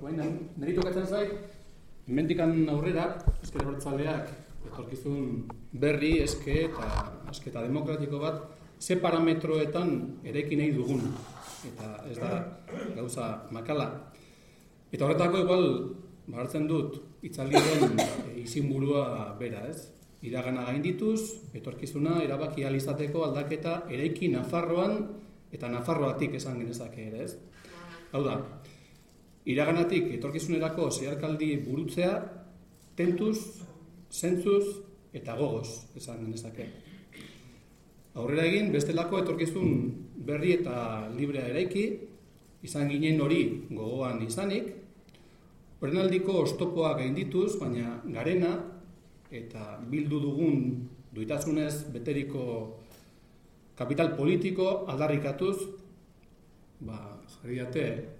baina niri tokatzen zait, mendikan aurrera, ezker bertzaleak, etorkizun berri, eske eta, eske eta demokratiko bat, ze parametroetan eraiki nahi dugun. Eta ez da gauza makala. Eta horretako igual, hartzen dut, itzaldiren e, izinburua bera, ez? Iragana gaindituz, etorkizuna erabaki alizateko aldaketa eraiki Nafarroan eta Nafarroatik esan genezake ere, ez? Hau da, iraganatik etorkizunerako zeharkaldi burutzea, tentuz, zentzuz eta gogoz esan genezake. Aurrera egin, bestelako etorkizun berri eta librea eraiki, izan ginen hori gogoan izanik, horren aldiko ostopoa gaindituz, baina garena eta bildu dugun duitasunez beteriko kapital politiko aldarrikatuz, ba, jarri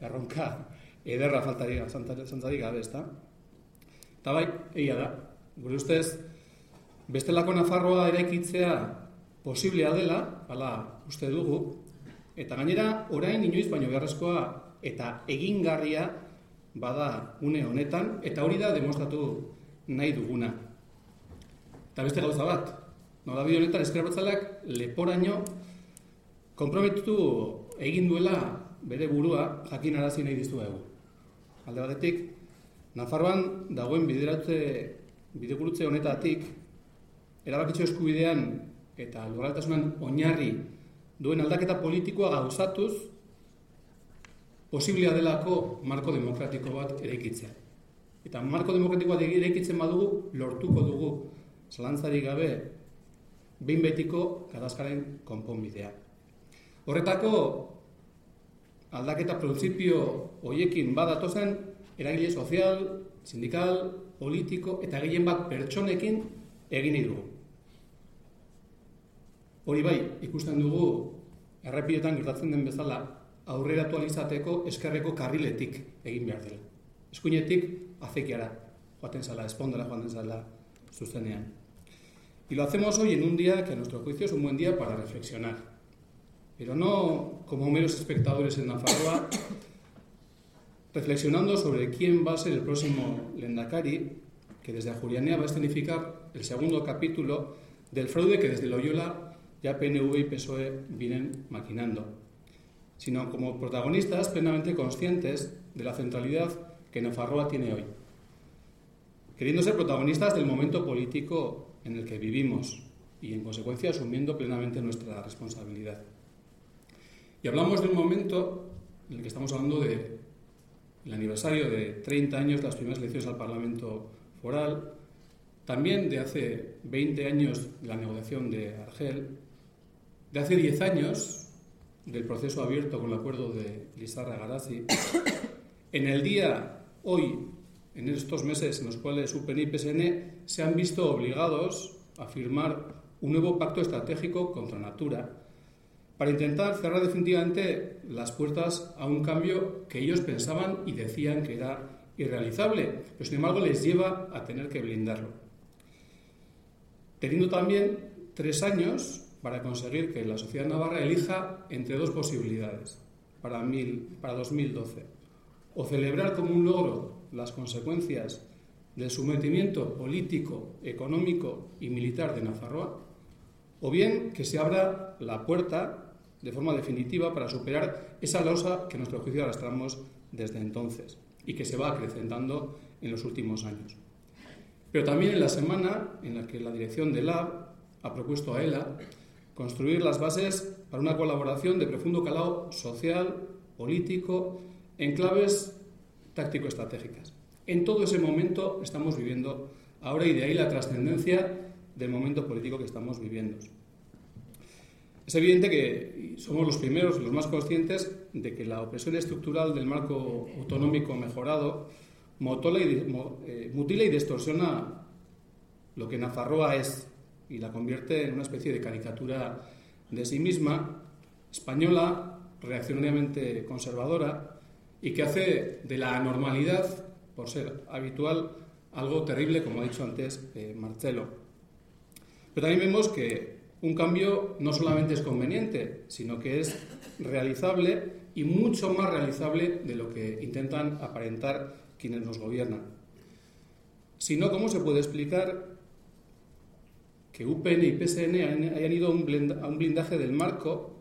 erronka, ederra faltari zantzari gabe, ezta? Eta bai, egia da, gure ustez, bestelako Nafarroa eraikitzea posiblea dela, hala uste dugu, eta gainera, orain inoiz baino beharrezkoa eta egingarria bada une honetan, eta hori da demostratu nahi duguna. Eta beste gauza bat, Nola bide honetan eskrabatzalak leporaino komprometitu egin duela bere burua jakin arazi nahi dizuegu. Alde batetik, Nafarroan dagoen bideratze bidegurutze honetatik erabakitxo eskubidean eta lurraltasunan oinarri duen aldaketa politikoa gauzatuz posiblea delako marko demokratiko bat eraikitzea. Eta marko demokratikoa eraikitzen badugu lortuko dugu zalantzari gabe behin betiko kadazkaren konponbidea. Horretako, aldaketa printzipio hoiekin badatozen, eragile sozial, sindikal, politiko eta gehien bat pertsonekin egin dugu. Hori bai, ikusten dugu, errepidetan gertatzen den bezala, aurrera alizateko eskerreko karriletik egin behar dela. Eskuinetik, azekiara, joaten zala, espondela joaten zala, zuzenean. Y lo hacemos hoy en un día que a nuestro juicio es un buen día para reflexionar. Pero no como meros espectadores en Nafarroa, reflexionando sobre quién va a ser el próximo Lendakari, que desde Julianea va a escenificar el segundo capítulo del fraude que desde Loyola ya PNV y PSOE vienen maquinando, sino como protagonistas plenamente conscientes de la centralidad que Nafarroa tiene hoy, queriendo ser protagonistas del momento político en el que vivimos y, en consecuencia, asumiendo plenamente nuestra responsabilidad. Y hablamos de un momento en el que estamos hablando del aniversario de 30 años de las primeras elecciones al Parlamento Foral, también de hace 20 años de la negociación de Argel, de hace 10 años del proceso abierto con el acuerdo de Lizarra Garasi, en el día hoy en estos meses en los cuales UPN y PSN se han visto obligados a firmar un nuevo pacto estratégico contra Natura para intentar cerrar definitivamente las puertas a un cambio que ellos pensaban y decían que era irrealizable, pero sin embargo les lleva a tener que blindarlo. Teniendo también tres años para conseguir que la sociedad navarra elija entre dos posibilidades para, para 2012. O celebrar como un logro las consecuencias del sometimiento político, económico y militar de Nafarroa, o bien que se abra la puerta de forma definitiva para superar esa losa que nuestro juicio arrastramos desde entonces y que se va acrecentando en los últimos años. Pero también en la semana en la que la dirección del LAB ha propuesto a ELA construir las bases para una colaboración de profundo calado social, político, en claves táctico-estratégicas. En todo ese momento estamos viviendo ahora y de ahí la trascendencia del momento político que estamos viviendo. Es evidente que somos los primeros, los más conscientes de que la opresión estructural del marco autonómico mejorado y, eh, mutila y distorsiona lo que Nafarroa es y la convierte en una especie de caricatura de sí misma, española, reaccionariamente conservadora, y que hace de la anormalidad, por ser habitual, algo terrible, como ha dicho antes eh, Marcelo. Pero también vemos que un cambio no solamente es conveniente, sino que es realizable y mucho más realizable de lo que intentan aparentar quienes nos gobiernan. Si no, ¿cómo se puede explicar que UPN y PSN hayan ido a un blindaje del marco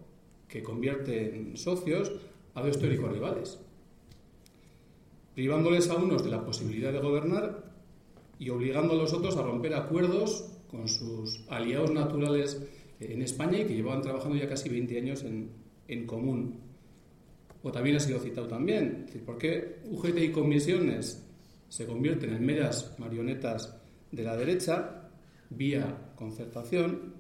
que convierte en socios a dos históricos rivales, privándoles a unos de la posibilidad de gobernar y obligando a los otros a romper acuerdos con sus aliados naturales en España y que llevaban trabajando ya casi 20 años en, en común. O también ha sido citado también, ¿por qué UGT y comisiones se convierten en meras marionetas de la derecha vía concertación,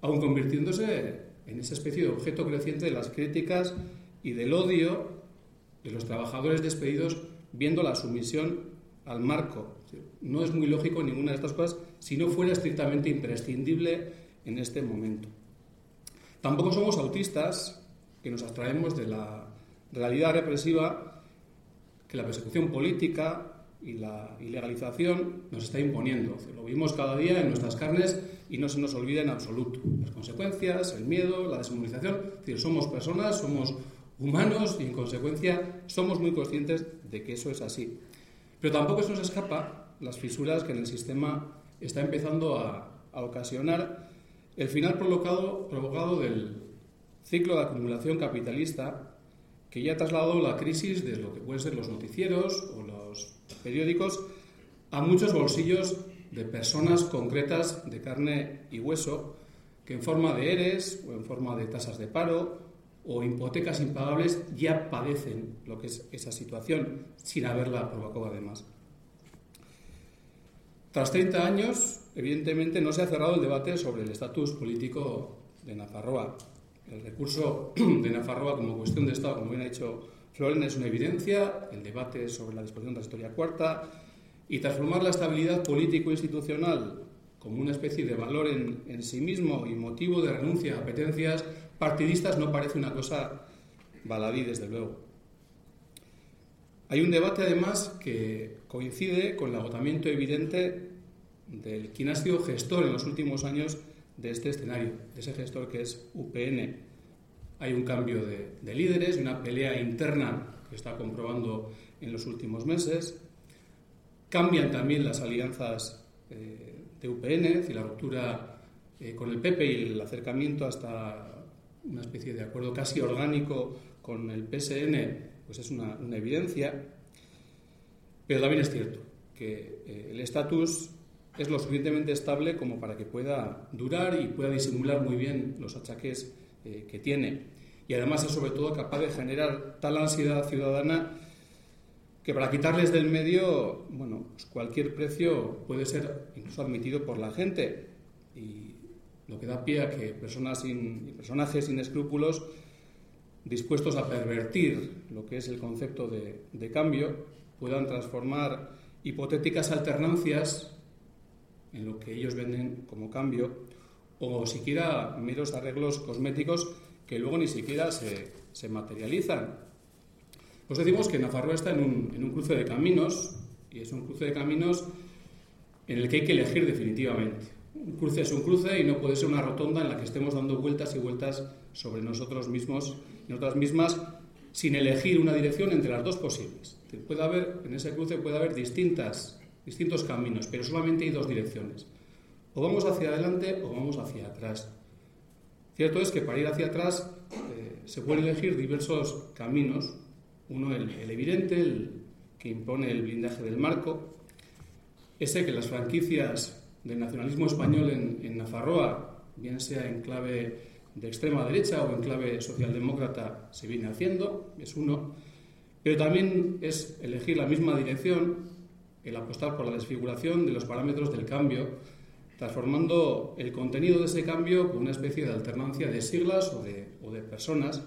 aun convirtiéndose en esa especie de objeto creciente de las críticas y del odio de los trabajadores despedidos viendo la sumisión al marco. No es muy lógico ninguna de estas cosas si no fuera estrictamente imprescindible en este momento. Tampoco somos autistas que nos abstraemos de la realidad represiva que la persecución política y la ilegalización nos está imponiendo. Lo vimos cada día en nuestras carnes y no se nos olvida en absoluto. Las consecuencias, el miedo, la deshumanización. Somos personas, somos humanos y en consecuencia somos muy conscientes de que eso es así. Pero tampoco se nos escapa las fisuras que en el sistema está empezando a, ocasionar el final provocado, provocado del ciclo de acumulación capitalista que ya ha trasladado la crisis de lo que pueden ser los noticieros o los periódicos a muchos bolsillos de personas concretas de carne y hueso que en forma de ERES o en forma de tasas de paro o hipotecas impagables ya padecen lo que es esa situación sin haberla provocado además. Tras 30 años, evidentemente no se ha cerrado el debate sobre el estatus político de Nafarroa. El recurso de Nafarroa como cuestión de Estado, como bien ha dicho Floren, es una evidencia, el debate sobre la disposición historia cuarta y transformar la estabilidad político-institucional como una especie de valor en, en sí mismo y motivo de renuncia a apetencias partidistas no parece una cosa baladí, desde luego. Hay un debate, además, que coincide con el agotamiento evidente del quien ha sido gestor en los últimos años de este escenario, de ese gestor que es UPN. Hay un cambio de, líderes y una pelea interna que está comprobando en los últimos meses. Cambian también las alianzas eh, de UPN, decir, la ruptura eh, con el PP y el acercamiento hasta una especie de acuerdo casi orgánico con el PSN, pues es una, evidencia. Pero también es cierto que eh, el estatus es lo suficientemente estable como para que pueda durar y pueda disimular muy bien los achaques eh, que tiene. Y además es sobre todo capaz de generar tal ansiedad ciudadana que para quitarles del medio, bueno, pues cualquier precio puede ser incluso admitido por la gente. Y lo que da pie a que personas sin, personajes sin escrúpulos dispuestos a pervertir lo que es el concepto de, de cambio puedan transformar hipotéticas alternancias en lo que ellos venden como cambio o siquiera meros arreglos cosméticos que luego ni siquiera se, se materializan. Pues decimos que Nafarroa está en un, en un cruce de caminos y es un cruce de caminos en el que hay que elegir definitivamente un cruce es un cruce y no puede ser una rotonda en la que estemos dando vueltas y vueltas sobre nosotros mismos y nosotras mismas sin elegir una dirección entre las dos posibles. Puede haber, en ese cruce puede haber distintas, distintos caminos, pero solamente hay dos direcciones. O vamos hacia adelante o vamos hacia atrás. Cierto es que para ir hacia atrás eh, se pueden elegir diversos caminos. Uno, el, el evidente, el que impone el blindaje del marco, ese que las franquicias del nacionalismo español en, en Nafarroa, bien sea en clave de extrema derecha o en clave socialdemócrata, se viene haciendo, es uno, pero también es elegir la misma dirección, el apostar por la desfiguración de los parámetros del cambio, transformando el contenido de ese cambio por una especie de alternancia de siglas o de, o de personas,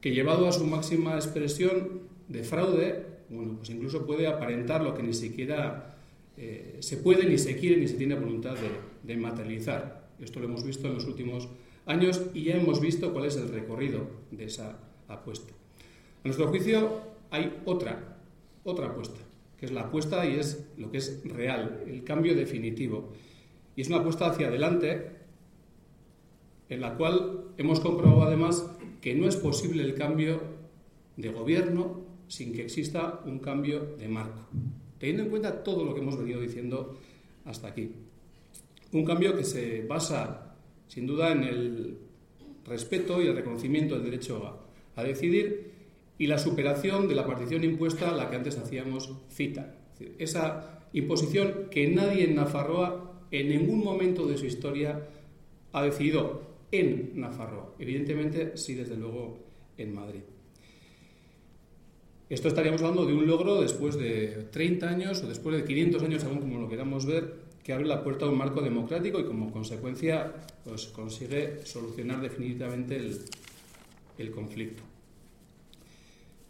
que llevado a su máxima expresión de fraude, bueno, pues incluso puede aparentar lo que ni siquiera eh, se puede, ni se quiere, ni se tiene voluntad de, materializar. Esto lo hemos visto en los últimos años y ya hemos visto cuál es el recorrido de esa apuesta. A nuestro juicio hay otra, otra apuesta, que es la apuesta y es lo que es real, el cambio definitivo. Y es una apuesta hacia adelante en la cual hemos comprobado además que no es posible el cambio de gobierno sin que exista un cambio de marco, teniendo en cuenta todo lo que hemos venido diciendo hasta aquí. Un cambio que se basa, sin duda, en el respeto y el reconocimiento del derecho a, decidir y la superación de la partición impuesta a la que antes hacíamos cita. Esa imposición que nadie en Nafarroa en ningún momento de su historia ha decidido en Nafarroa. Evidentemente, sí, desde luego, en Madrid. Esto estaríamos hablando de un logro después de 30 años o después de 500 años, según como lo queramos ver, que abre la puerta a un marco democrático y como consecuencia pues, consigue solucionar definitivamente el, conflicto.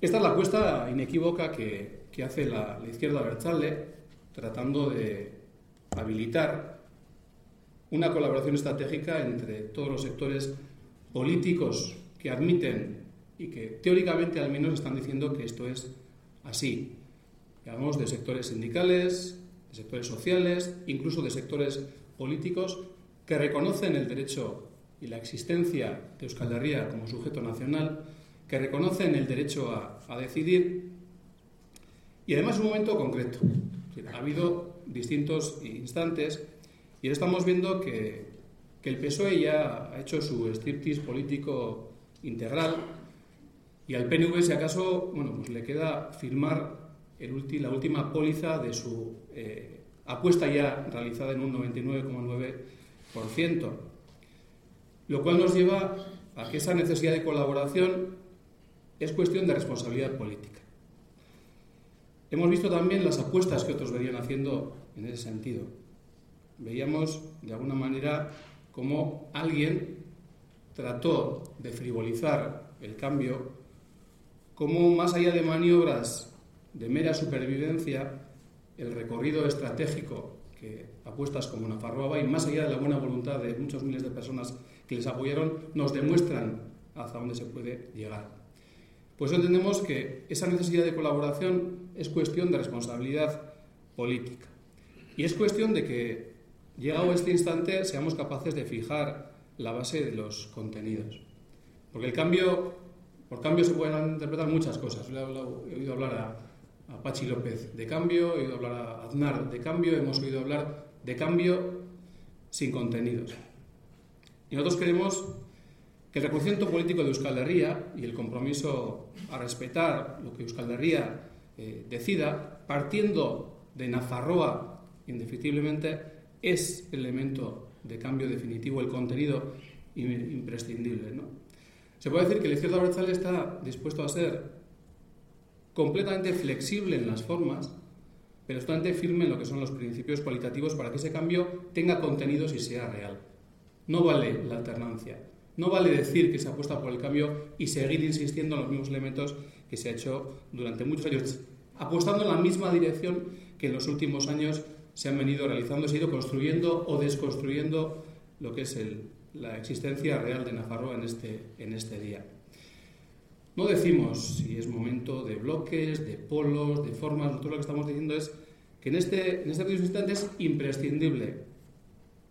Esta es la apuesta inequívoca que, que hace la, la izquierda Berchale tratando de habilitar una colaboración estratégica entre todos los sectores políticos que admiten y que teóricamente al menos están diciendo que esto es así. Hablamos de sectores sindicales, de sectores sociales, incluso de sectores políticos que reconocen el derecho y la existencia de Euskal Herria como sujeto nacional, que reconocen el derecho a, a decidir y además un momento concreto. Ha habido distintos instantes y estamos viendo que, que el PSOE ya ha hecho su striptease político integral y al PNV, si acaso, bueno, pues le queda firmar la última póliza de su eh, apuesta ya realizada en un 99,9%, lo cual nos lleva a que esa necesidad de colaboración es cuestión de responsabilidad política. Hemos visto también las apuestas que otros venían haciendo en ese sentido. Veíamos, de alguna manera, cómo alguien trató de frivolizar el cambio cómo más allá de maniobras de mera supervivencia, el recorrido estratégico que apuestas como Nafarroa y más allá de la buena voluntad de muchos miles de personas que les apoyaron, nos demuestran hasta dónde se puede llegar. Pues entendemos que esa necesidad de colaboración es cuestión de responsabilidad política. Y es cuestión de que, llegado este instante, seamos capaces de fijar la base de los contenidos. Porque el cambio por cambio se pueden interpretar muchas cosas. He, oído hablar a, Pachi López de cambio, he oído hablar a Aznar de cambio, hemos oído hablar de cambio sin contenidos. Y nosotros queremos que el reconocimiento político de Euskal Herria y el compromiso a respetar lo que Euskal Herria eh, decida, partiendo de Nafarroa, indefectiblemente, es el elemento de cambio definitivo, el contenido imprescindible. ¿no? Se puede decir que la izquierda abertzale está dispuesto a ser completamente flexible en las formas, pero totalmente firme en lo que son los principios cualitativos para que ese cambio tenga contenidos y sea real. No vale la alternancia. No vale decir que se apuesta por el cambio y seguir insistiendo en los mismos elementos que se ha hecho durante muchos años, apostando en la misma dirección que en los últimos años se han venido realizando, se ha ido construyendo o desconstruyendo lo que es el, la existencia real de Nafarroa en este, en este día. No decimos si es momento de bloques, de polos, de formas, nosotros lo que estamos diciendo es que en este, en este instante es imprescindible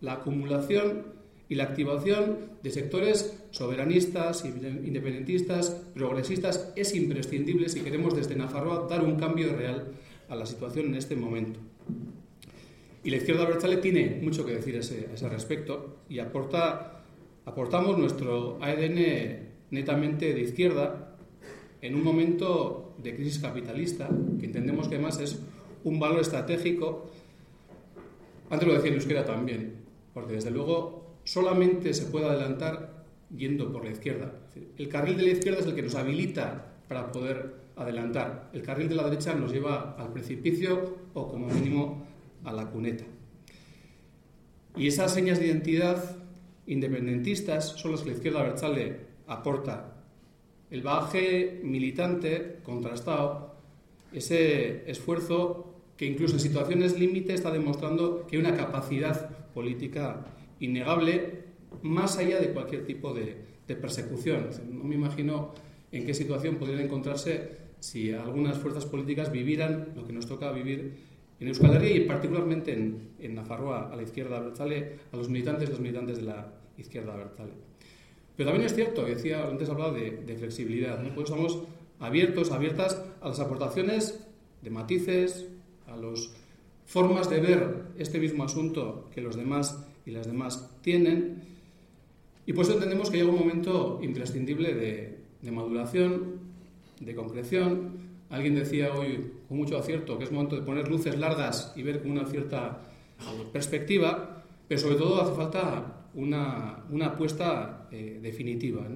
la acumulación y la activación de sectores soberanistas, independentistas, progresistas, es imprescindible si queremos desde Nafarroa dar un cambio real a la situación en este momento. Y la izquierda abertzale tiene mucho que decir a ese, ese respecto y aporta aportamos nuestro ADN netamente de izquierda en un momento de crisis capitalista, que entendemos que además es un valor estratégico. Antes lo decía en euskera también, porque desde luego solamente se puede adelantar yendo por la izquierda. El carril de la izquierda es el que nos habilita para poder adelantar. El carril de la derecha nos lleva al precipicio o como mínimo a la cuneta. Y esas señas de identidad independentistas son los que la izquierda Berchale aporta. El bagaje militante, contrastado, ese esfuerzo que incluso en situaciones límite está demostrando que hay una capacidad política innegable más allá de cualquier tipo de, de persecución. No me imagino en qué situación podrían encontrarse si algunas fuerzas políticas vivieran lo que nos toca vivir en Euskal Herria y particularmente en, en Nafarroa, a la izquierda abertzale, a los militantes los militantes de la izquierda abertzale. Pero también es cierto, decía, antes hablaba de, de flexibilidad, ¿no? pues estamos abiertos, abiertas a las aportaciones de matices, a las formas de ver este mismo asunto que los demás y las demás tienen. Y por eso entendemos que llega un momento imprescindible de, de maduración, de concreción. Alguien decía hoy mucho acierto que es momento de poner luces largas y ver con una cierta perspectiva, pero sobre todo hace falta una, una apuesta eh, definitiva,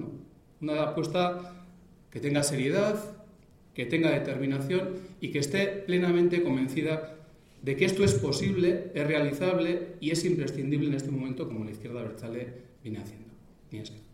una apuesta que tenga seriedad, que tenga determinación y que esté plenamente convencida de que esto es posible, es realizable y es imprescindible en este momento como la izquierda Bertzale viene haciendo.